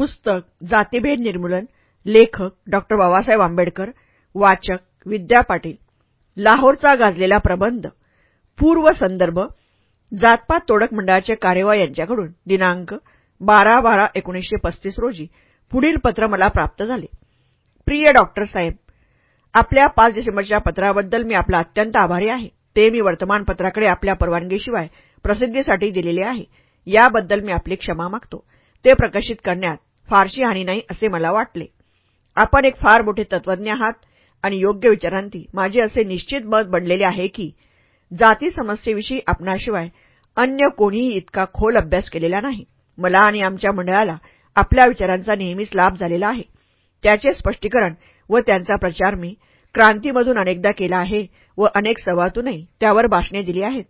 पुस्तक जातीभेद निर्मूलन लेखक डॉ. बाबासाहेब आंबेडकर वाचक विद्या पाटील लाहोरचा गाजलेला प्रबंध पूर्व संदर्भ जातपात तोडक मंडळाचे कार्यवाह यांच्याकडून दिनांक बारा बारा एकोणीसशे पस्तीस रोजी पुढील पत्र मला प्राप्त झाले. प्रिय डॉक्टर साहेब आपल्या पाच डिसेंबरच्या पत्राबद्दल मी आपला अत्यंत आभारी आहे. ते मी वर्तमानपत्राकडे आपल्या परवानगीशिवाय प्रसिद्धीसाठी दिलेले आहे. याबद्दल मी आपली क्षमा मागतो. ते प्रकाशित करण्यात फारशी हानी नाही असे मला वाटले. आपण एक फार मोठे तत्वज्ञ आहात आणि योग्य विचारांती. माझे असे निश्चित मत बनलेले आहे की जाती समस्येविषयी आपणाशिवाय अन्य कोणीही इतका खोल अभ्यास केलेला नाही. मला आणि आमच्या मंडळाला आपल्या विचारांचा नेहमीच लाभ झालेला आहे. त्याचे स्पष्टीकरण व त्यांचा प्रचार मी क्रांतीमधून अनेकदा केला आहे व अनेक सभातूनही त्यावर भाषणे दिली आहेत.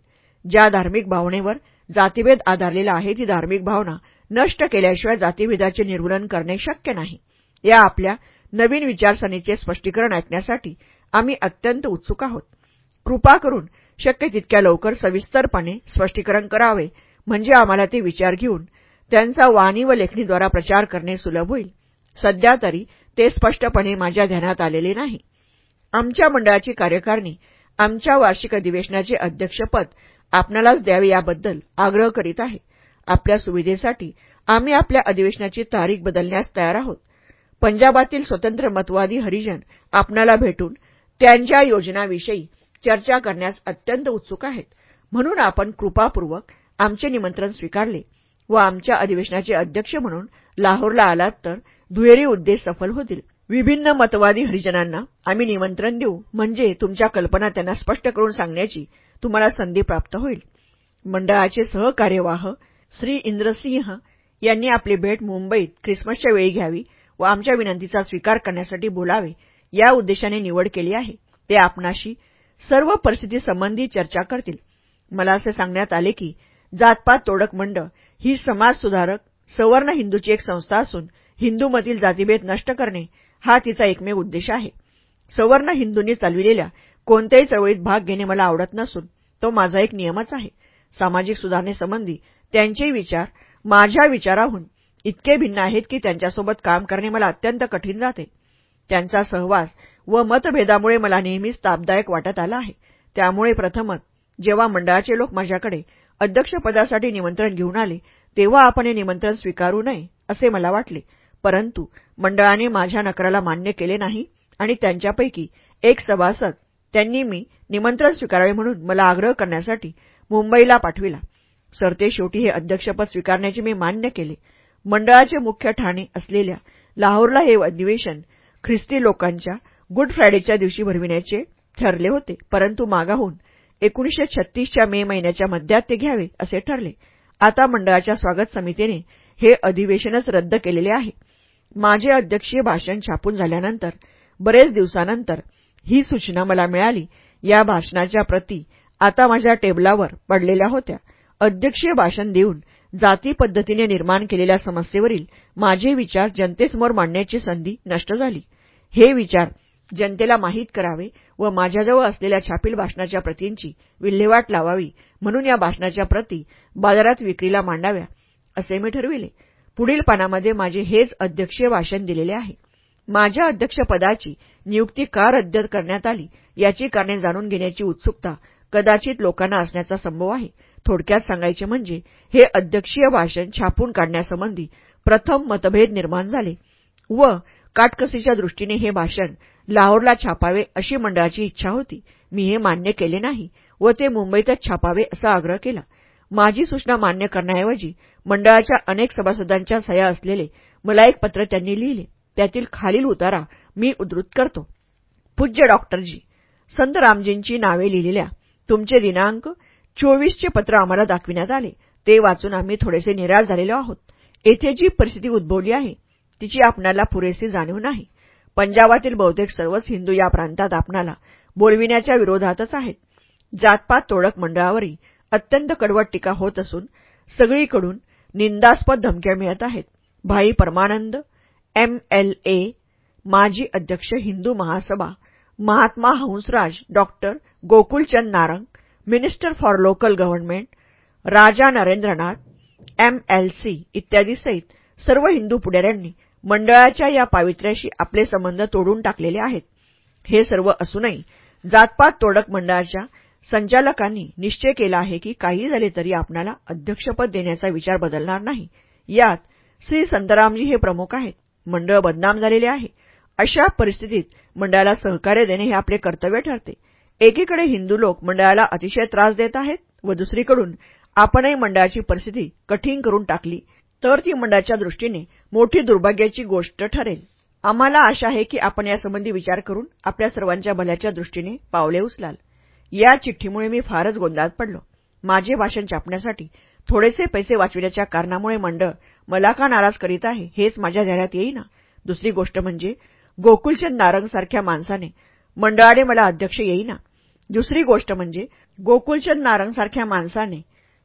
ज्या धार्मिक भावनेवर जातीभेद आधारलेला आहे ती धार्मिक भावना नष्ट केल्याशिवाय जातीभेदाचे निर्मूलन करणे शक्य नाही. या आपल्या नवीन विचारसरणीचे स्पष्टीकरण ऐकण्यासाठी आम्ही अत्यंत उत्सुक आहोत. कृपा करून शक्य तितक्या लवकर सविस्तरपणे स्पष्टीकरण करावे म्हणजे आम्हाला ते विचार घेऊन त्यांचा वाणी व लेखणीद्वारा प्रचार करणे सुलभ होईल. सध्या तरी ते स्पष्टपणे माझ्या ध्यानात आलेले नाही. आमच्या मंडळाची कार्यकारिणी आमच्या वार्षिक अधिवेशनाचे अध्यक्षपद आपणालाच द्यावे याबद्दल आग्रह करीत आहे. आपल्या सुविधेसाठी आम्ही आपल्या अधिवेशनाची तारीख बदलण्यास तयार आहोत. पंजाबातील स्वतंत्र मतवादी हरिजन आपणाला भेटून त्यांच्या योजनाविषयी चर्चा करण्यास अत्यंत उत्सुक आहेत. म्हणून आपण कृपापूर्वक आमचे निमंत्रण स्वीकारले व आमच्या अधिवेशनाचे अध्यक्ष म्हणून लाहोरला आलात तर दुहेरी उद्देश सफल होतील. विभिन्न मतवादी हरिजनांना आम्ही निमंत्रण देऊ म्हणजे तुमच्या कल्पना त्यांना स्पष्ट करून सांगण्याची तुम्हाला संधी प्राप्त होईल. मंडळाचे सहकार्यवाह श्री इंद्रसिंह यांनी आपली भेट मुंबईत ख्रिसमसच्या वेळी घ्यावी व आमच्या विनंतीचा स्वीकार करण्यासाठी बोलावे या उद्देशाने निवड केली आहे. ते आपणाशी सर्व परिस्थितीसंबंधी चर्चा करतील. मला असे सांगण्यात आले की जातपात तोडक मंडळ ही समाजसुधारक सवर्ण हिंदूची एक संस्था असून हिंदूमधील जातीभेद नष्ट करणे हा तिचा एकमेव उद्देश आहे. सवर्ण हिंदूंनी चालविलेल्या कोणत्याही चळवळीत भाग घेणे मला आवडत नसून तो माझा एक नियमच आहे. सामाजिक सुधारणेसंबंधी त्यांचे विचार माझ्या विचाराहून इतके भिन्न आहेत की त्यांच्यासोबत काम करणे मला अत्यंत कठीण जाते. त्यांचा सहवास व मतभेदामुळे मला नेहमीच तापदायक वाटत आला आहे. त्यामुळे प्रथमच जेव्हा मंडळाचे लोक माझ्याकडे अध्यक्षपदासाठी निमंत्रण घेऊन आले तेव्हा आपण हे निमंत्रण स्वीकारू नये असे मला वाटले. परंतु मंडळाने माझ्या नकराला मान्य केले नाही आणि त्यांच्यापैकी एक सभासद त्यांनी मी निमंत्रण स्वीकारावे म्हणून मला आग्रह करण्यासाठी मुंबईला पाठविला. सरते शेवटी हे अध्यक्षपद स्वीकारण्याचे मी मान्य केले. मंडळाचे मुख्य ठाणे असलेल्या लाहोरला हे अधिवेशन ख्रिस्ती लोकांच्या गुड फ्रायडेच्या दिवशी भरविण्याचे ठरले होते. परंतु मागाहून एकोणीसशे छत्तीसच्या मे महिन्याच्या मध्यात ते घ्यावे असे ठरले. आता मंडळाच्या स्वागत समितीने हे अधिवेशनच रद्द केलेले आहे. माझे अध्यक्षीय भाषण छापून झाल्यानंतर बरेच दिवसानंतर ही सूचना मला मिळाली. या भाषणाच्या प्रती आता माझ्या टेबलावर पडलेल्या होत्या. अध्यक्षीय भाषण देऊन जाती पद्धतीने निर्माण केलेल्या समस्येवरील माझे विचार जनतेसमोर मांडण्याची संधी नष्ट झाली. हे विचार जनतेला माहीत करावे व माझ्याजवळ असलेल्या छापील भाषणाच्या प्रतींची विल्हेवाट लावावी म्हणून या भाषणाच्या प्रती बाजारात विक्रीला मांडाव्या असे मी ठरविले. पुढील पानामध्ये माझे हेच अध्यक्षीय भाषण दिलेले आहे. माझ्या अध्यक्षपदाची नियुक्ती का रद्द करण्यात आली याची कारणे जाणून घेण्याची उत्सुकता कदाचित लोकांना असण्याचा संभव आहे. थोडक्यात सांगायचे म्हणजे हे अध्यक्षीय भाषण छापून काढण्यासंबंधी प्रथम मतभेद निर्माण झाले व काटकसीच्या दृष्टीने हे भाषण लाहोरला छापावे अशी मंडळाची इच्छा होती. मी हे मान्य केले नाही व ते मुंबईतच छापावे असा आग्रह केला. माझी सूचना मान्य करण्याऐवजी मंडळाच्या अनेक सभासदांच्या सह्या असलेले मला एक पत्र त्यांनी लिहिले. त्यातील खालील उतारा मी उद्धृत करतो. पूज्य डॉक्टरजी संत रामजींची नावे लिहिलेल्या तुमचे दिनांक चोवीसचे पत्र आम्हाला दाखविण्यात आले. ते वाचून आम्ही थोडेसे निराश झालेलो आहोत. येथे जी परिस्थिती उद्भवली आहे तिची आपणाला पुरेशी जाणीव नाही. पंजाबातील बहुतेक सर्वच हिंदू या प्रांतात आपणाला बोलविण्याच्या विरोधातच आहेत. जातपात तोडक मंडळावरही अत्यंत कडवट टीका होत असून सगळीकडून निंदास्पद धमक्या मिळत आहेत. भाई परमानंद एम एल ए माजी अध्यक्ष Hindu Mahasabha Mahatma Hansraj doctor Gokulchand Narang minister for local government Raja Narendranath M L C इत्यादी सहित सर्व हिंदू पुढाऱ्यांनी मंडळाच्या या पावित्र्याशी आपले संबंध तोडून टाकलेले आहेत. हे सर्व असूनही जातपात तोडक मंडळाच्या संचालकांनी निश्चय केला आहे की काही झाले तरी आपणाला अध्यक्षपद देण्याचा विचार बदलणार नाही. यात श्री संतरामजी हे प्रमुख आहेत. मंडळ बदनाम झालेले आहे. अशा परिस्थितीत मंडळाला सहकार्य देणे हे आपले कर्तव्य ठरते. एकीकडे हिंदू लोक मंडळाला अतिशय त्रास देत आहेत व दुसरीकडून आपणही मंडळाची परिस्थिती कठीण करून टाकली तर ती मंडळाच्या दृष्टीने मोठी दुर्भाग्याची गोष्ट ठरेल. आम्हाला आशा आहे की आपण यासंबंधी विचार करून आपल्या सर्वांच्या भल्याच्या दृष्टीने पावले उचलाल. या चिठ्ठीमुळे मी फारच गोंधळात पडलो. माझे भाषण छापण्यासाठी थोडेसे पैसे वाचविल्याच्या कारणामुळे मंडळ मला का नाराज करीत आहे हेच माझ्या ध्यानात येईना. दुसरी गोष्ट म्हणजे गोकुलचंद नारंगसारख्या माणसाने मंडळाने मला अध्यक्ष येईना. दुसरी गोष्ट म्हणजे गोकुलचंद नारंगसारख्या माणसाने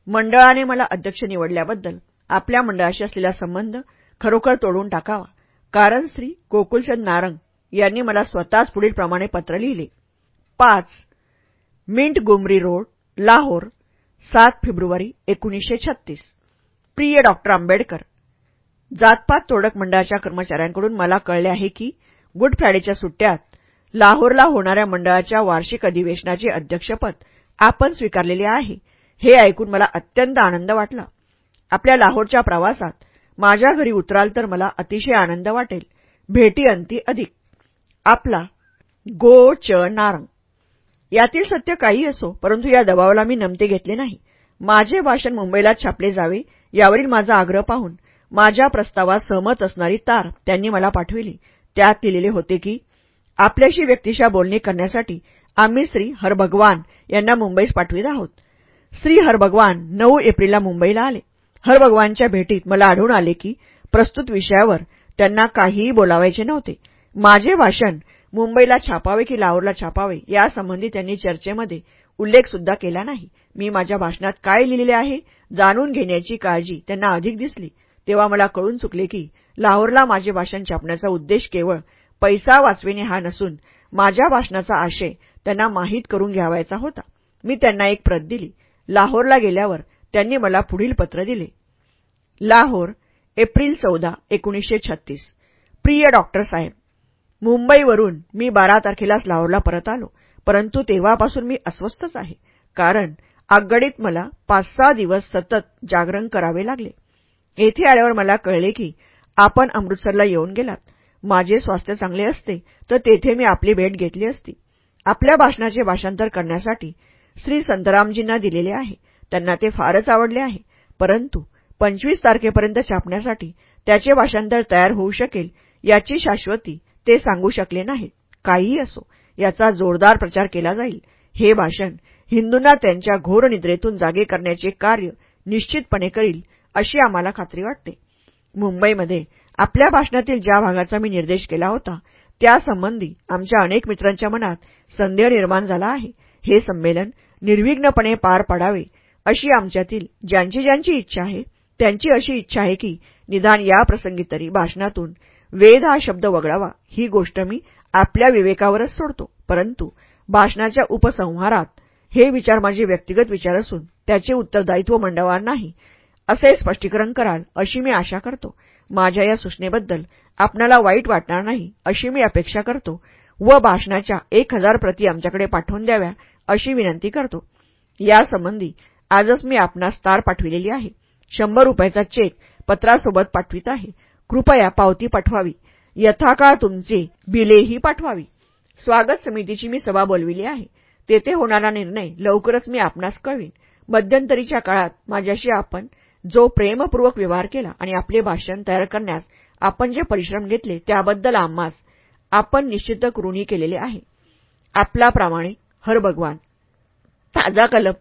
मंडळाने मला अध्यक्ष निवडल्याबद्दल आपल्या मंडळाशी असलेला संबंध खरोखर तोडून टाकावा. कारण श्री गोकुलचंद नारंग यांनी मला स्वतःच पुढील प्रमाणे पत्र लिहिले. पाच. मिंट गुमरी रोड लाहोर सात फेब्रुवारी एकोणीसशे छत्तीस. प्रिय डॉक्टर आंबेडकर जातपात तोडक मंडळाच्या कर्मचाऱ्यांकडून मला कळले आहे की गुड फ्रायडेच्या सुट्ट्यात लाहोरला होणाऱ्या मंडळाच्या वार्षिक अधिवेशनाचे अध्यक्षपद आपण स्वीकारलेले आहे. हे ऐकून मला अत्यंत आनंद वाटला. आपल्या लाहोरच्या प्रवासात माझ्या घरी उतराल तर मला अतिशय आनंद वाटेल. भेटी अंती अधिक. आपला गो च नारंग. यातील सत्य काही असो परंतु या दबावाला मी नमते घेतले नाही. माझे भाषण मुंबईला छापले जावे यावरील माझा आग्रह पाहून माझ्या प्रस्तावात सहमत असणारी तार त्यांनी मला पाठविली. त्यात लिहिलेले होते की आपल्याशी व्यक्तिशा बोलणी करण्यासाठी आम्ही श्री हरभगवान यांना मुंबईस पाठवित आहोत. श्री हरभगवान नऊ एप्रिलला मुंबईला आले. हरभगवानच्या भेटीत मला आढळून आले की प्रस्तुत विषयावर त्यांना काहीही बोलावायचे नव्हते. माझे भाषण मुंबईला छापावे की लाहोरला छापावे यासंबंधी त्यांनी चर्चेमध्ये उल्लेख सुद्धा केला नाही. मी माझ्या भाषणात काय लिहिलेले आहे जाणून घेण्याची काळजी त्यांना अधिक दिसली. तेव्हा मला कळून चुकले की लाहोरला माझे भाषण छापण्याचा उद्देश केवळ पैसा वाचविणे हा नसून माझ्या भाषणाचा आशय त्यांना माहीत करून घ्यावायचा होता. मी त्यांना एक प्रत दिली. लाहोरला गेल्यावर त्यांनी मला पुढील पत्र दिले. लाहोर एप्रिल चौदा एकोणीसशे छत्तीस. प्रिय डॉक्टर साहेब मुंबईवरून मी बारा तारखेलाच लाहोरला परत आलो परंतु तेव्हापासून मी अस्वस्थच आहे कारण आगगडीत मला पाच सहा दिवस सतत जागरण करावे लागले. येथे आल्यावर मला कळले की आपण अमृतसरला येऊन गेलात. माझे स्वास्थ्य चांगले असते तर तेथे मी आपली भेट घेतली असती. आपल्या भाषणाचे भाषांतर करण्यासाठी श्री संतरामजींना दिलेले आहे. त्यांना ते फारच आवडले आहे. परंतु पंचवीस तारखेपर्यंत छापण्यासाठी त्याचे भाषांतर तयार होऊ शकेल याची शाश्वती ते सांगू शकले नाहीत. काहीही असो याचा जोरदार प्रचार केला जाईल. हे भाषण हिंदूंना त्यांच्या घोर निद्रेतून जागे करण्याचे कार्य निश्चितपणे करील अशी आम्हाला खात्री वाटते. मुंबईमध्ये आपल्या भाषणातील ज्या भागाचा मी निर्देश केला होता त्यासंबंधी आमच्या अनेक मित्रांच्या मनात संदेह निर्माण झाला आहे. हे संमेलन निर्विघ्नपणे पार पडावे अशी आमच्यातील ज्यांची ज्यांची इच्छा आहे त्यांची अशी इच्छा आहे की निदान या प्रसंगी तरी भाषणातून वेद हा शब्द वगळावा ही गोष्ट मी आपल्या विवेकावरच सोडतो. परंतु भाषणाच्या उपसंहारात हे विचार माझे व्यक्तिगत विचार असून त्याचे उत्तरदायित्व मंडळावर नाही असे स्पष्टीकरण कराल अशी मी आशा करतो. माझ्या या सूचनेबद्दल आपणाला वाईट वाटणार नाही अशी मी अपेक्षा करतो व भाषणाच्या एक हजार प्रती आमच्याकडे पाठवून द्याव्या अशी विनंती करतो. यासंबंधी आजच मी आपणास तार पाठविलेली आहे. शंभर रुपयाचा चेक पत्रासोबत पाठवित आहे. कृपया पावती पाठवावी. यथाकाळ तुमचे बिलेही पाठवावी. स्वागत समितीची मी सभा बोलविली आहे. तेथे होणारा निर्णय लवकरच मी आपणास कळवीन. मध्यंतरीच्या काळात माझ्याशी आपण जो प्रेमपूर्वक व्यवहार केला आणि आपले भाषण तयार करण्यास आपण जे परिश्रम घेतले त्याबद्दल आम्हास आपण निश्चित ऋणी केलेले आहे. आपला प्रामाणिक हर भगवान. ताजा कलम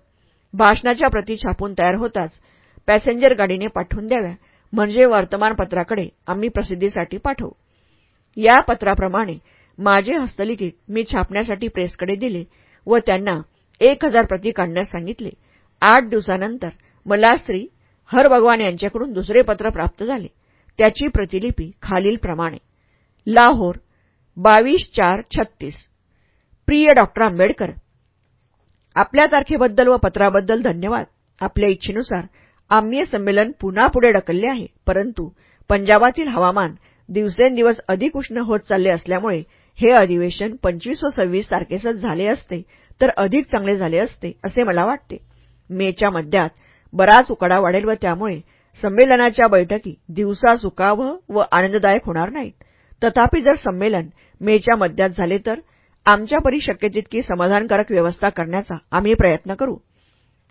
भाषणाच्या प्रती छापून तयार होताच पॅसेंजर गाडीने पाठवून द्याव्या. म्हणजे वर्तमानपत्राकडे आम्ही प्रसिद्धीसाठी पाठवू. या पत्राप्रमाणे माझे हस्तलिखित मी छापण्यासाठी प्रेसकडे दिले व त्यांना एक हजार प्रती काढण्यास सांगितले. आठ दिवसानंतर मला श्री हर भगवान यांच्याकडून दुसरे पत्र प्राप्त झाले. त्याची प्रतिलिपी खालीलप्रमाणे. लाहोर बावीस चार छत्तीस. प्रिय डॉक्टर आंबेडकर आपल्या तारखेबद्दल व पत्राबद्दल धन्यवाद. आपल्या इच्छेनुसार आम्ही संमेलन पुन्हा पुढे ढकलले आहे. परंतु पंजाबातील हवामान दिवसेंदिवस अधिक उष्ण होत चालले असल्यामुळे हे अधिवेशन पंचवीस व सव्वीस तारखेसच झाले असते तर अधिक चांगले झाले असते असे मला वाटते. मेच्या मध्यात बराच उकाडा वाढेल व त्यामुळे संमेलनाच्या बैठकी दिवसा सुकावह व आनंददायक होणार नाहीत. तथापि जर संमेलन मेच्या मध्यात झाले तर आमच्या परी शक्य तितकी समाधानकारक व्यवस्था करण्याचा आम्ही प्रयत्न करू.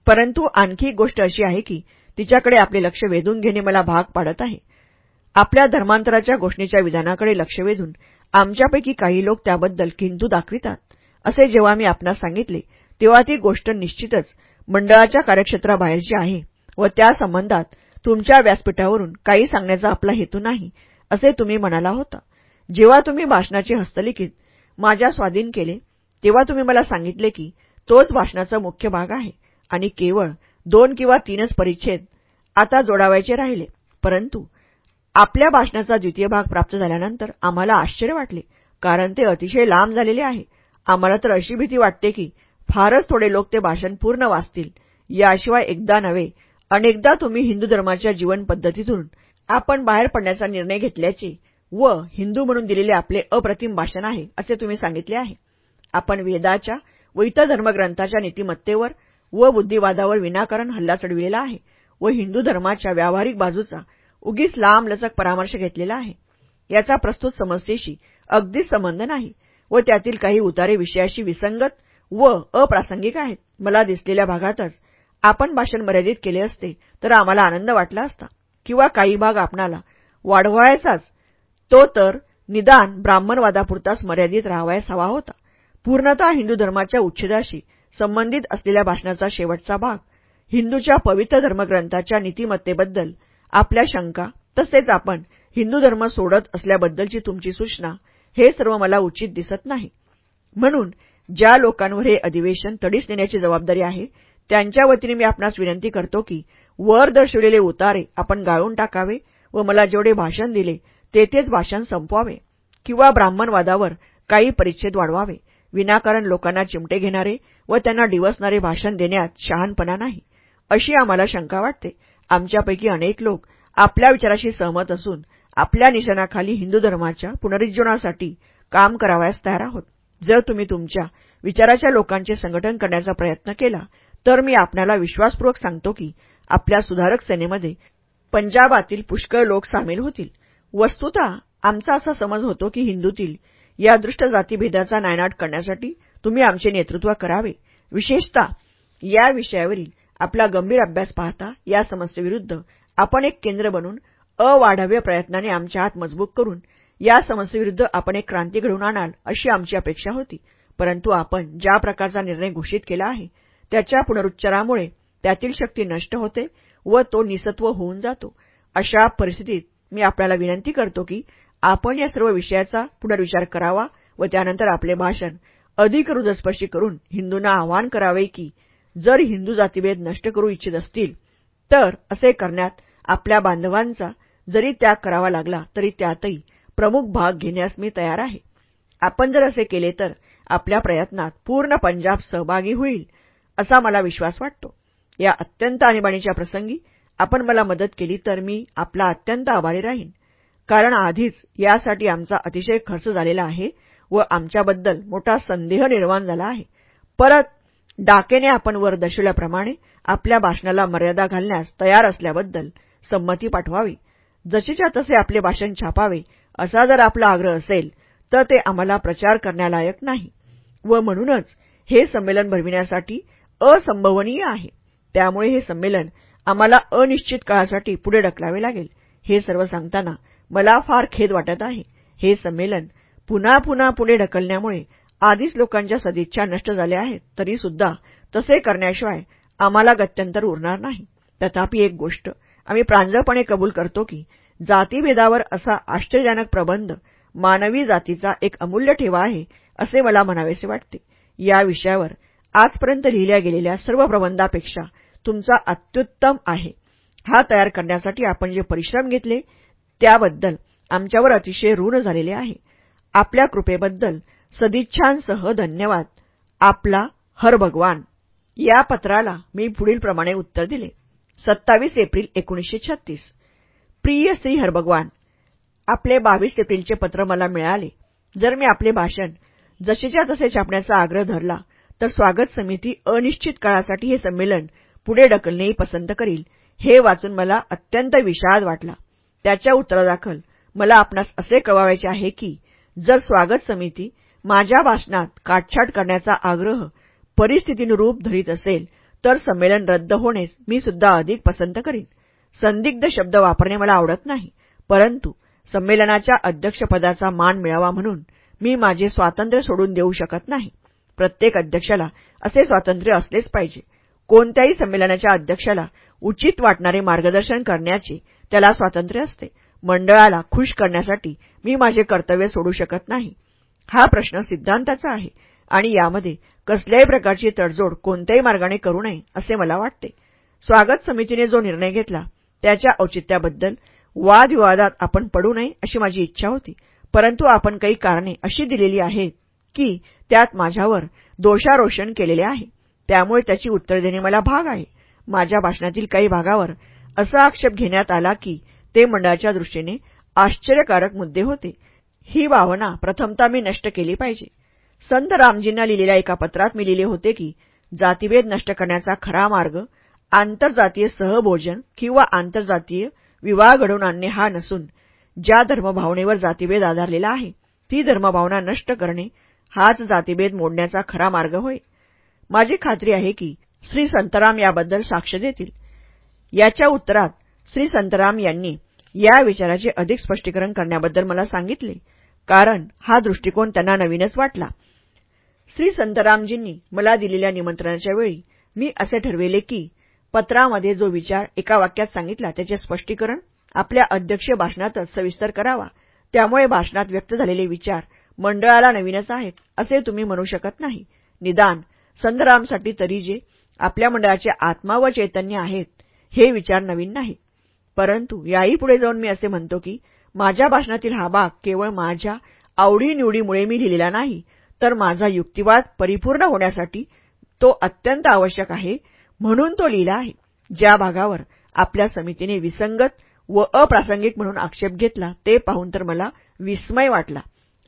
परंतु आणखी एक गोष्ट अशी आहे की तिच्याकडे आपले लक्ष वेधून घेणे मला भाग पाडत आहे. आपल्या धर्मांतराच्या घोषणेच्या विधानाकडे लक्ष वेधून आमच्यापैकी काही लोक त्याबद्दल किंतू दाखवितात. असे जेव्हा मी आपणास सांगितले तेव्हा ती गोष्ट निश्चितच मंडळाच्या कार्यक्षेत्राबाहेरची आहे व त्या संबंधात तुमच्या व्यासपीठावरून काही सांगण्याचा आपला हेतू नाही असे तुम्ही म्हणाला होता. जेव्हा तुम्ही भाषणाचे हस्तलिखित माझ्या स्वाधीन केले तेव्हा तुम्ही मला सांगितले की तोच भाषणाचा मुख्य भाग आहे आणि केवळ दोन किंवा तीनच परिच्छेद आता जोडावायचे राहिले. परंतु आपल्या भाषणाचा द्वितीय भाग प्राप्त झाल्यानंतर आम्हाला आश्चर्य वाटले कारण ते अतिशय लांब झालेले आहे. आम्हाला तर अशी भीती वाटते की फारच थोडे लोक ते भाषण पूर्ण वाचतील. याशिवाय एकदा नव्हे अनेकदा तुम्ही हिंदू धर्माच्या जीवन पद्धतीतून आपण बाहेर पडण्याचा निर्णय घेतल्याचे व हिंदू म्हणून दिलेले आपले अप्रतिम भाषण आहे असे तुम्ही सांगितले आहे. आपण वेदाच्या व इतर धर्मग्रंथाच्या नीतिमत्तेवर व बुद्धिवादावर विनाकारण हल्ला चढविलेला आहे व हिंदू धर्माच्या व्यावहारिक बाजूचा उगीच लांबलचक परामर्श घेतलेला आहे. याचा प्रस्तुत समस्येशी अगदीच संबंध नाही व त्यातील काही उतारे विषयाशी विसंगत व अप्रासंगिक आहेत. मला दिसलेल्या भागातच आपण भाषण मर्यादित केले असते तर आम्हाला आनंद वाटला असता. किंवा काही भाग आपणाला वाढवायचाच तो तर निदान ब्राह्मणवादापुरताच मर्यादित राहावायस हवा होता. पूर्णतः हिंदू धर्माच्या उच्छेदाशी संबंधित असलेल्या भाषणाचा शेवटचा भाग हिंदूच्या पवित्र धर्मग्रंथाच्या नीतिमत्तेबद्दल आपल्या शंका तसेच आपण हिंदू धर्म सोडत असल्याबद्दलची तुमची सूचना हे सर्व मला उचित दिसत नाही. म्हणून ज्या लोकांवर हे अधिवेशन तडीस नेण्याची जबाबदारी आहे त्यांच्या वतीने मी आपणास विनंती करतो की वर दर्शविलेले उतारे आपण गाळून टाकावे व मला जेवढे भाषण दिले तेथेच भाषण संपवावे किंवा ब्राह्मणवादावर काही परिच्छेद वाढवावे. विनाकारण लोकांना चिमटे घेणारे व त्यांना डिवसणारे भाषण देण्यात शहानपणा नाही अशी आम्हाला शंका वाटते. आमच्यापैकी अनेक लोक आपल्या विचाराशी सहमत असून आपल्या निशाणाखाली हिंदू धर्माच्या पुनरुज्जीवनासाठी काम करावयास तयार आहोत. जर तुम्ही तुमच्या विचाराच्या लोकांचे संघटन करण्याचा प्रयत्न केला तर मी आपल्याला विश्वासपूर्वक सांगतो की आपल्या सुधारक सेनेमध्ये पंजाबातील पुष्कळ लोक सामील होतील. वस्तुतः आमचा असा समज होतो की हिंदूतील या दृष्ट जातीभेदाचा नायनाट करण्यासाठी तुम्ही आमचे नेतृत्व करावे. विशेषतः या विषयावरील आपला गंभीर अभ्यास पाहता या समस्येविरुद्ध आपण एक केंद्र बनून अवाढव्य प्रयत्नाने आमच्या हात मजबूत करून या समस्येविरुद्ध आपण एक क्रांती घडवून आणाल अशी आमची अपेक्षा होती. परंतु आपण ज्या प्रकारचा निर्णय घोषित केला आहे त्याच्या पुनरुच्चारामुळे त्यातील शक्ती नष्ट होते व तो निसत्व होऊन जातो. अशा परिस्थितीत मी आपल्याला विनंती करतो की आपण या सर्व विषयाचा पुनर्विचार करावा व त्यानंतर आपले भाषण अधिक हृदयस्पर्शी करून हिंदूंना आवाहन करावे की जर हिंदू जातीभेद नष्ट करू इच्छित असतील तर असे करण्यात आपल्या बांधवांचा जरी त्याग करावा लागला तरी त्यातही प्रमुख भाग घेण्यास मी तयार आहे. आपण जर असे केले तर आपल्या प्रयत्नात पूर्ण पंजाब सहभागी होईल असा मला विश्वास वाटतो. या अत्यंत आणीबाणीच्या प्रसंगी आपण मला मदत केली तर मी आपला अत्यंत आभारी राहीन. कारण आधीच यासाठी आमचा अतिशय खर्च झालेला आहे व आमच्याबद्दल मोठा संदेह निर्माण झाला आहे. परत डाकेने आपण वर दर्शवल्याप्रमाणे आपल्या भाषणाला मर्यादा घालण्यास तयार असल्याबद्दल संमती पाठवावी. जसेच्या तसे आपले भाषण छापावे असा जर आपला आग्रह असेल तर ते आम्हाला प्रचार करण्यालायक नाही. व म्हणूनच हे संमेलन भरविण्यासाठी असंभवनीय आहे. त्यामुळे हे संमेलन आम्हाला अनिश्चित काळासाठी पुढे ढकलावे लागेल हे सर्व सांगताना मला फार खेद वाटत आहे. हे संमेलन पुन्हा पुन्हा पुढे ढकलण्यामुळे आधीच लोकांच्या सदिच्छा नष्ट झाल्या आहेत तरीसुद्धा तसे करण्याशिवाय आम्हाला गत्यंतर उरणार नाही. तथापि एक गोष्ट आम्ही प्रांजळपणे कबूल करतो की जातीभेदावर असा आश्चर्यजनक प्रबंध मानवी जातीचा एक अमूल्य ठेवा आहे असे मला म्हणावेसे वाटते. या विषयावर आजपर्यंत लिहिल्या गेलेल्या सर्व प्रबंधापेक्षा तुमचा अत्युत्तम आहे. हा तयार करण्यासाठी आपण जे परिश्रम घेतले त्याबद्दल आमच्यावर अतिशय ऋण झालेले आहे. आपल्या कृपेबद्दल सदिच्छांसह धन्यवाद. आपला हर भगवान. या पत्राला मी पुढीलप्रमाणे उत्तर दिले. सत्तावीस एप्रिल एकोणीसशे छत्तीस. प्रिय श्री हरभगवान आपले बावीस एप्रिलचे पत्र मला मिळाले. जर मी आपले भाषण जसेच्या तसे छापण्याचा आग्रह धरला तर स्वागत समिती अनिश्चित काळासाठी हे संमेलन पुढे ढकलणेही पसंत करील हे वाचून मला अत्यंत विषाद वाटला. त्याच्या उत्तरादाखल मला आपणास असे कळवायचे आहे की जर स्वागत समिती माझ्या भाषणात काटछाट करण्याचा आग्रह परिस्थितीनुरूप धरीत असेल तर संमेलन रद्द होणेच मी सुद्धा अधिक पसंत करीन. संदिग्ध शब्द वापरणे मला आवडत नाही. परंतु संमेलनाच्या अध्यक्षपदाचा मान मिळावा म्हणून मी माझे स्वातंत्र्य सोडून देऊ शकत नाही. प्रत्येक अध्यक्षाला असे स्वातंत्र्य असलेच पाहिजे. कोणत्याही संमेलनाच्या अध्यक्षाला उचित वाटणारे मार्गदर्शन करण्याचे त्याला स्वातंत्र्य असते. मंडळाला खुश करण्यासाठी मी माझे कर्तव्य सोडू शकत नाही. हा प्रश्न सिद्धांताचा आहे आणि यामध्ये कसल्याही प्रकारची तडजोड कोणत्याही मार्गाने करू नये असे मला वाटते. स्वागत समितीने जो निर्णय घेतला त्याच्या औचित्याबद्दल वादविवादात आपण पडू नये अशी माझी इच्छा होती. परंतु आपण काही कारणे अशी दिलेली आहेत की त्यात माझ्यावर दोषारोषण केलेले आहे. त्यामुळे त्याची उत्तर देणे मला भाग आहे. माझ्या भाषणातील काही भागावर असा आक्षेप घेण्यात आला की ते मंडळाच्या दृष्टीने आश्चर्यकारक मुद्दे होते. ही भावना प्रथमता मी नष्ट केली पाहिजे. संत रामजींना लिहिलेल्या एका पत्रात मी लिहिले होते की जातीभेद नष्ट करण्याचा खरा मार्ग आंतरजातीय सहभोजन किंवा आंतरजातीय विवाह घडवून आणणे हा नसून ज्या धर्मभावनेवर जातीभेद आधारलेला आहे ती धर्मभावना नष्ट करणे हाच जातीभेद मोडण्याचा खरा मार्ग होय. माझी खात्री आहे की श्री संतराम याबद्दल साक्ष देतील. याच्या उत्तरात श्री संतराम यांनी या विचाराचे अधिक स्पष्टीकरण करण्याबद्दल मला सांगितले कारण हा दृष्टिकोन त्यांना नवीनच वाटला. श्री संतरामजींनी मला दिलेल्या निमंत्रणाच्या वेळी मी असे ठरविले की पत्रामध्ये जो विचार एका वाक्यात सांगितला त्याचे स्पष्टीकरण आपल्या अध्यक्ष भाषणातच सविस्तर करावा. त्यामुळे भाषणात व्यक्त झालेले विचार मंडळाला नवीनच आहेत असे तुम्ही म्हणू शकत नाही. निदान संतरामसाठी तरी जे आपल्या मंडळाचे आत्मा व चैतन्य आहेत हे विचार नवीन नाही परंतु याही पुढे जाऊन मी असे म्हणतो की माझ्या भाषणातील हा भाग केवळ माझ्या आवडीनिवडीमुळे मी लिहिलेला नाही तर माझा युक्तिवाद परिपूर्ण होण्यासाठी तो अत्यंत आवश्यक आहे म्हणून तो लिहिला आहे. ज्या भागावर आपल्या समितीने विसंगत व अप्रासंगिक म्हणून आक्षेप घेतला ते पाहून तर मला विस्मय वाटला.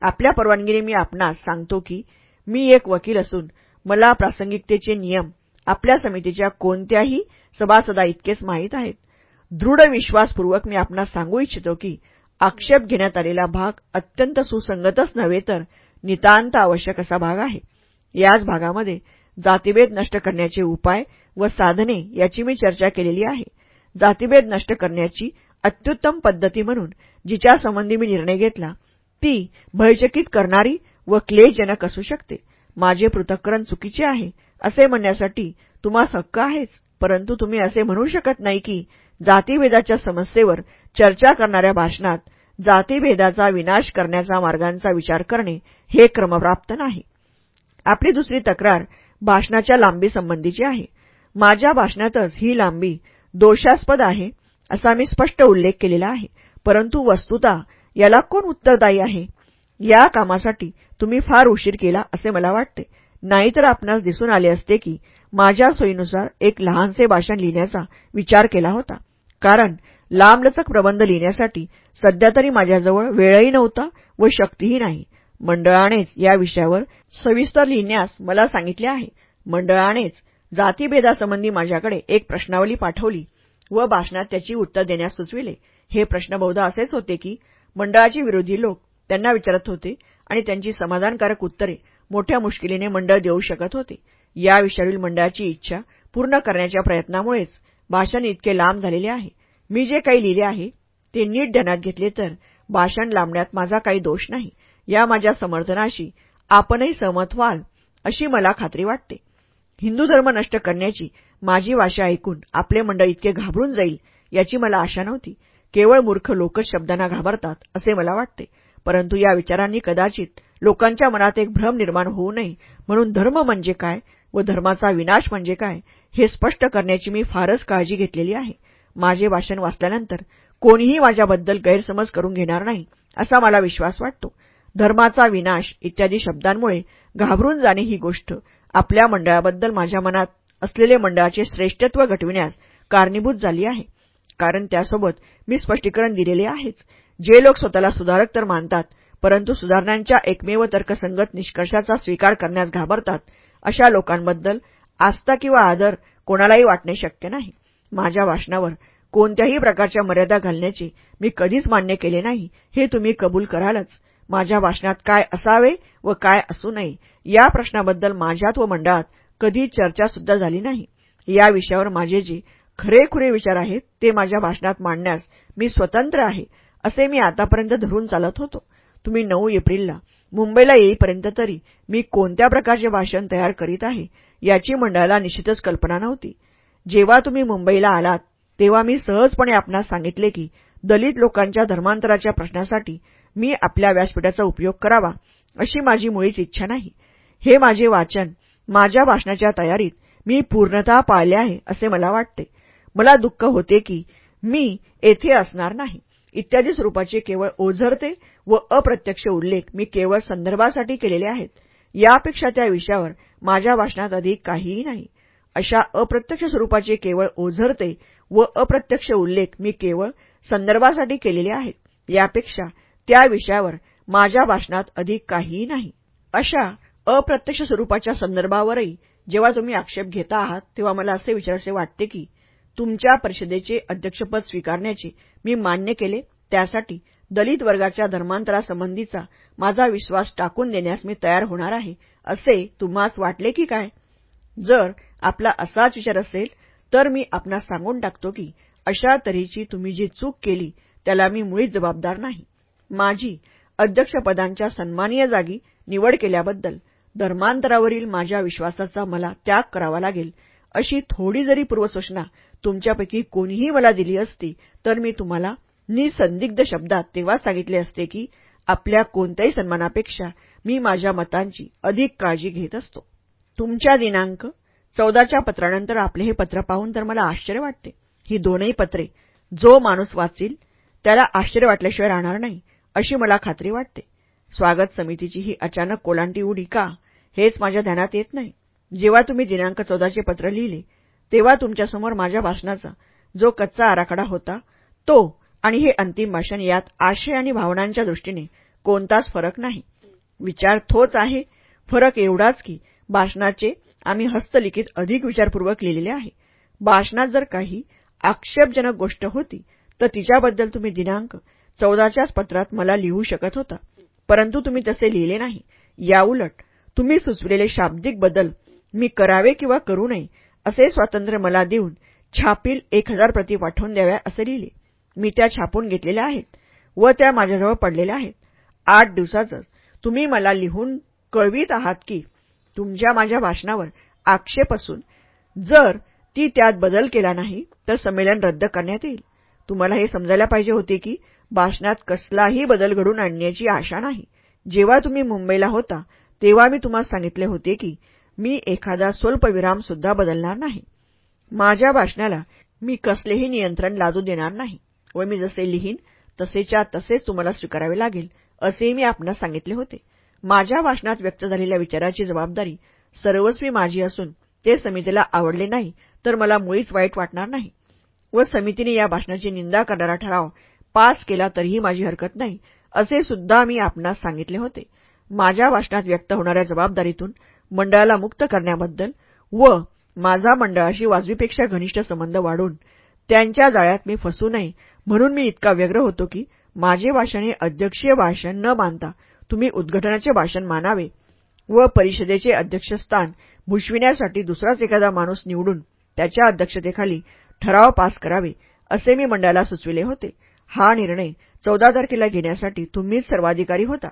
आपल्या परवानगीने मी आपणास सांगतो की मी एक वकील असून मला प्रासंगिकतेचे नियम आपल्या समितीच्या कोणत्याही सभासदा इतकेच माहीत आहेत. दृढ विश्वासपूर्वक मी आपणास सांगू इच्छितो की आक्षेप घेण्यात आलेला भाग अत्यंत सुसंगतच नव्हे तर नितांत आवश्यक असा भाग आहे. याच भागामध्ये जातीभेद नष्ट करण्याचे उपाय व साधने याची मी चर्चा केलेली आहे. जातीभेद नष्ट करण्याची अत्युत्तम पद्धती म्हणून जिच्या संबंधी मी निर्णय घेतला ती भयचकित करणारी व क्लेशजनक असू शकते. माझे पृथक्करण चुकीचे आहे असे म्हणण्यासाठी तुम्हास हक्क आहेच. परंतु तुम्ही असे म्हणू शकत नाही की जातीभेदाच्या समस्येवर चर्चा करणाऱ्या भाषणात जातीभेदाचा विनाश करण्याचा मार्गांचा विचार करणे हे क्रमप्राप्त नाही. आपली दुसरी तक्रार भाषणाच्या लांबीसंबंधीची आहे. माझ्या भाषणातच ही लांबी दोषास्पद आहे असा मी स्पष्ट उल्लेख केलेला आहे. परंतु वस्तुता याला कोण उत्तरदायी आहे? या कामासाठी तुम्ही फार उशीर केला असे मला वाटते. नाहीतर आपणास दिसून आले असते की माझ्या सोयीनुसार एक लहानसे भाषण लिहिण्याचा विचार केला होता. कारण लांबलचक प्रबंध लिहिण्यासाठी सध्या तरी माझ्याजवळ वेळही नव्हता व शक्तीही नाही. मंडळानेच या विषयावर सविस्तर लिहिण्यास मला सांगितले आहे. मंडळानेच जातीभेदासंबंधी माझ्याकडे एक प्रश्नावली पाठवली व भाषणात त्याची उत्तर देण्यास सुचविले. हे प्रश्न बहुधा असेच होते की मंडळाचे विरोधी लोक त्यांना विचारत होते आणि त्यांची समाधानकारक उत्तरे मोठ्या मुश्किलीने मंडळ देऊ शकत होते. या विषयावरील मंडळाची इच्छा पूर्ण करण्याच्या प्रयत्नामुळेच भाषण इतके लांब झालेले आहे. मी जे काही लिहिले आहे ते नीट ध्यानात घेतले तर भाषण लांबण्यात माझा काही दोष नाही. या माझ्या समर्थनाशी आपणही सहमत व्हाल अशी मला खात्री वाटते. हिंदू धर्म नष्ट करण्याची माझी भाषा ऐकून आपले मंडळ इतके घाबरून जाईल याची मला आशा नव्हती. केवळ मूर्ख लोकच शब्दांना घाबरतात असे मला वाटते. परंतु या विचारांनी कदाचित लोकांच्या मनात एक भ्रम निर्माण होऊ नये. म्हणून धर्म म्हणजे काय व धर्माचा विनाश म्हणजे काय हे स्पष्ट करण्याची मी फारच काळजी घेतलेली आहे. माझे भाषण वाचल्यानंतर कोणीही माझ्याबद्दल गैरसमज करून घेणार नाही असा मला विश्वास वाटतो. धर्माचा विनाश इत्यादी शब्दांमुळे घाबरून जाणे ही गोष्ट आपल्या मंडळाबद्दल माझ्या मनात असलेले मंडळाचे श्रेष्ठत्व घटविण्यास कारणीभूत झाली आहे. कारण त्यासोबत मी स्पष्टीकरण दिलेले आहेच. जे लोक स्वतःला सुधारक तर मानतात परंतु सुधारणांच्या एकमेव तर्कसंगत निष्कर्षाचा स्वीकार करण्यास घाबरतात अशा लोकांबद्दल आस्था किंवा आदर कोणालाही वाटणे शक्य नाही. माझ्या भाषणावर कोणत्याही प्रकारच्या मर्यादा घालण्याचे मी कधीच मान्य केले नाही हे तुम्ही कबूल करालच. माझ्या भाषणात काय असावे व काय असू नये या प्रश्नाबद्दल माझ्यात व मंडळात कधी चर्चासुद्धा झाली नाही. या विषयावर माझे जे खरेखुरे विचार आहेत ते माझ्या भाषणात मांडण्यास मी स्वतंत्र आहे असे मी आतापर्यंत धरून चालत होतो. तुम्ही नऊ एप्रिलला मुंबईला येईपर्यंत तरी मी कोणत्या प्रकारचे भाषण तयार करीत आहे याची मंडळाला निश्चितच कल्पना नव्हती. जेव्हा तुम्ही मुंबईला आलात तेव्हा मी सहजपणे आपणास सांगितले की दलित लोकांच्या धर्मांतराच्या प्रश्नासाठी मी आपल्या व्यासपीठाचा उपयोग करावा अशी माझी मुळीच इच्छा नाही. हे माझे वाचन माझ्या भाषणाच्या तयारीत मी पूर्णतः पाळले आहे असे मला वाटते. मला दुःख होते की मी येथे असणार नाही. इत्यादी स्वरूपाचे केवळ ओझरते व अप्रत्यक्ष उल्लेख मी केवळ संदर्भासाठी केलेले आहेत. यापेक्षा त्या विषयावर माझ्या भाषणात अधिक काहीही नाही. अशा अप्रत्यक्ष स्वरूपाचे केवळ ओझरते व अप्रत्यक्ष उल्लेख मी केवळ संदर्भासाठी केलेले आहेत. यापेक्षा त्या विषयावर माझ्या भाषणात अधिक काहीही नाही. अशा अप्रत्यक्ष स्वरूपाच्या संदर्भावरही जेव्हा तुम्ही आक्षेप घेता आहात तेव्हा मला असे विचारसे वाटते की तुमच्या परिषदेचे अध्यक्षपद स्वीकारण्याचे मी मान्य केले. त्यासाठी दलित वर्गाच्या धर्मांतरासंबंधीचा माझा विश्वास टाकून देण्यास मी तयार होणार आहे असे तुम्हास वाटले की काय? जर आपला असाच विचार असेल तर मी आपणास सांगून टाकतो की अशा तऱ्हेची तुम्ही जी चूक केली त्याला मी मुळीच जबाबदार नाही. माझी अध्यक्षपदांच्या सन्मानीय जागी निवड केल्याबद्दल धर्मांतरावरील माझ्या विश्वासाचा मला त्याग करावा लागेल अशी थोडी जरी पूर्वसूचना तुमच्यापैकी कोणीही मला दिली असती तर मी तुम्हाला निसंदिग्ध शब्दात तेव्हा सांगितले असते की आपल्या कोणत्याही सन्मानापेक्षा मी माझ्या मतांची अधिक काळजी घेत असतो. तुमच्या दिनांक चौदाच्या पत्रानंतर आपले हे पत्र पाहून तर मला आश्चर्य वाटते. ही दोनही पत्रे जो माणूस वाचील त्याला आश्चर्य वाटल्याशिवाय राहणार नाही. अशी मला खात्री वाटते. स्वागत समितीची ही अचानक कोलांटी उडी का? हेच माझ्या ध्यानात येत नाही. जेव्हा तुम्ही दिनांक चौदाचे पत्र लिहिले तेव्हा तुमच्यासमोर माझ्या भाषणाचा जो कच्चा आराखडा होता तो आणि हे अंतिम भाषण यात आशय आणि भावनांच्या दृष्टीने कोणताच फरक नाही. विचार तोच आहे. फरक एवढाच की भाषणाचे आम्ही हस्तलिखित अधिक विचारपूर्वक लिहिलेले आहे. भाषणात जर काही आक्षेपजनक गोष्ट होती तर तिच्याबद्दल तुम्ही दिनांक चौदाच्याच पत्रात मला लिहू शकत होता. परंतु तुम्ही तसे लिहिले नाही. याउलट तुम्ही सुचविलेले शाब्दिक बदल मी करावे किंवा करू नये असे स्वातंत्र्य मला देऊन छापील एक हजार प्रती पाठवून द्याव्या असे लिहिले. मी त्या छापून घेतलेल्या आहेत व त्या माझ्याजवळ पडलेल्या आहेत. आठ दिवसातच तुम्ही मला लिहून कळवीत आहात की तुमच्या माझ्या भाषणावर आक्षेप असून जर ती त्यात बदल केला नाही तर संमेलन रद्द करण्यात येईल. तुम्हाला हे समजायला पाहिजे होते की भाषणात कसलाही बदल घडून आणण्याची आशा नाही. जेव्हा तुम्ही मुंबईला होता तेव्हा मी तुम्हाला सांगितले होते की मी एखादा स्वल्पविराम सुद्धा बदलणार नाही. माझ्या भाषणाला मी कसलेही नियंत्रण लादू देणार नाही. व मी जसे लिहीन तसेच्या तसेच तुम्हाला स्वीकारावे लागेल असेही मी आपणास सांगितले होते. माझ्या भाषणात व्यक्त झालेल्या विचाराची जबाबदारी सर्वस्वी माझी असून ते समितीला आवडले नाही तर मला मुळीच वाईट वाटणार नाही. व समितीने या भाषणाची निंदा करणारा ठराव पास केला तरीही माझी हरकत नाही असे सुद्धा मी आपणास सांगितले होते. माझ्या भाषणात व्यक्त होणाऱ्या जबाबदारीतून मंडळाला मुक्त करण्याबद्दल व माझा मंडळाशी वाजवीपेक्षा घनिष्ठ संबंध वाढून त्यांच्या जाळ्यात मी फसू नये म्हणून मी इतका व्यग्र होतो की माझे भाषण हे अध्यक्षीय भाषण न मानता तुम्ही उद्घाटनाचे भाषण मानावे व परिषदेचे अध्यक्षस्थान भूषविण्यासाठी दुसराच एखादा माणूस निवडून त्याच्या अध्यक्षतेखाली ठराव पास करावे असे मी मंडळाला सुचविले होते. हा निर्णय चौदा तारखेला घेण्यासाठी तुम्हीच सर्वाधिकारी होता.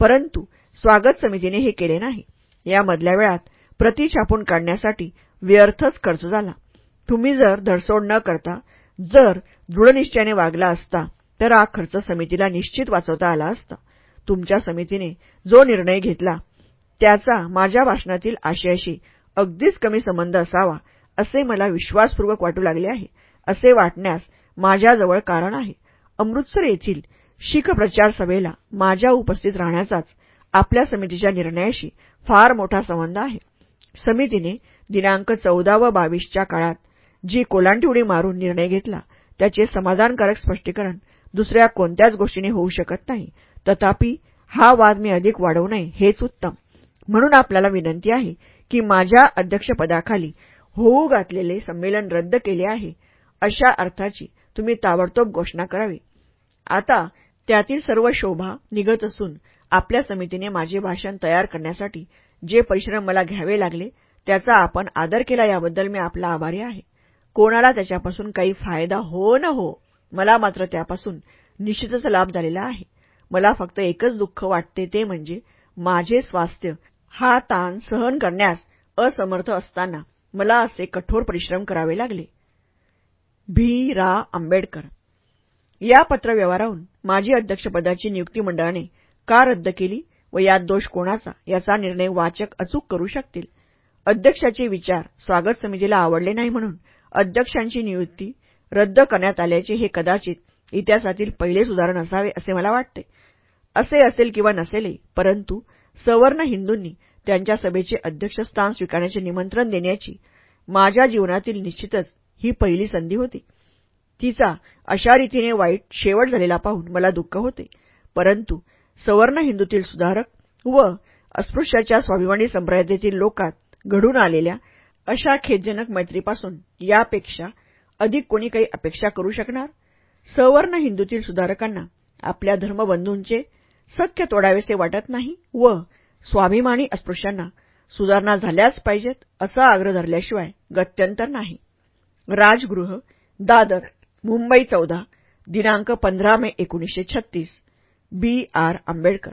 परंतु स्वागत समितीने हे केले नाही. या मधल्या वेळात प्रति छापून काढण्यासाठी व्यर्थच खर्च झाला. तुम्ही जर धडसोड न करता जर दृढनिश्चयाने वागला असता तर हा खर्च समितीला निश्चित वाचवता आला असता. तुमच्या समितीने जो निर्णय घेतला त्याचा माझ्या भाषणातील आशयाशी अगदीच कमी संबंध असावा असे मला विश्वासपूर्वक वाटू लागले आहे. असे वाटण्यास माझ्याजवळ कारण आहे. अमृतसर येथील शीख प्रचार सभेला माझ्या उपस्थित राहण्याचाच आपल्या समितीच्या निर्णयाशी फार मोठा संबंध आहे. समितीने दिनांक चौदा व बावीसच्या काळात जी कोलांटी मारून निर्णय घेतला त्याचे समाधानकारक स्पष्टीकरण दुसऱ्या कोणत्याच गोष्टीने होऊ शकत नाही. तथापि हा वाद मी अधिक वाढवू नये हेच उत्तम. म्हणून आपल्याला विनंती आहे की माझ्या अध्यक्षपदाखाली होऊ घातलेले संमेलन रद्द केले आहे अशा अर्थाची तुम्ही ताबडतोब घोषणा करावी. आता त्यातील सर्व शोभा निघत असून आपल्या समितीने माझे भाषण तयार करण्यासाठी जे परिश्रम मला घ्यावे लागले त्याचा आपण आदर केला याबद्दल मी आपला आभारी आहे. कोणाला त्याच्यापासून काही फायदा हो न हो मला मात्र त्यापासून निश्चितच लाभ झालेला आहे. मला फक्त एकच दुःख वाटते ते म्हणजे माझे स्वास्थ्य. हा ताण सहन करण्यास असमर्थ असताना मला असे कठोर परिश्रम करावे लागले. भी रा आंबेडकर या पत्रव्यवहाराहून माजी अध्यक्षपदाची नियुक्ती मंडळाने का रद्द केली व यात दोष कोणाचा याचा निर्णय वाचक अचूक करू शकतील? अध्यक्षाचे विचार स्वागत समितीला आवडले नाही म्हणून अध्यक्षांची नियुक्ती रद्द करण्यात आल्याचे हे कदाचित इतिहासातील पहिलेच उदाहरण असावे असे मला वाटते. असे असेल किंवा नसेलही परंतु सवर्ण हिंदूंनी त्यांच्या सभेचे अध्यक्षस्थान स्वीकारण्याचे निमंत्रण देण्याची माझ्या जीवनातील निश्चितच ही पहिली संधी होती. तिचा अशा रीतीने वाईट शेवट झालेला पाहून मला दुःख होते. परंतु सवर्ण हिंदूतील सुधारक व अस्पृश्याच्या स्वाभिमानी संप्रदायातील लोकात घडून आलेल्या अशा खेदजनक मैत्रीपासून यापेक्षा अधिक कोणी काही अपेक्षा करू शकणार? सवर्ण हिंदूतील सुधारकांना आपल्या धर्मबंधूंचे सख्य तोडावेसे वाटत नाही व स्वाभिमानी अस्पृश्यांना सुधारणा झाल्याच पाहिजेत असा आग्रह धरल्याशिवाय गत्यंतर नाही. राजगृह दादर मुंबई चौदा दिनांक पंधरा मे एकोणीसशे छत्तीस बी आर आंबेडकर.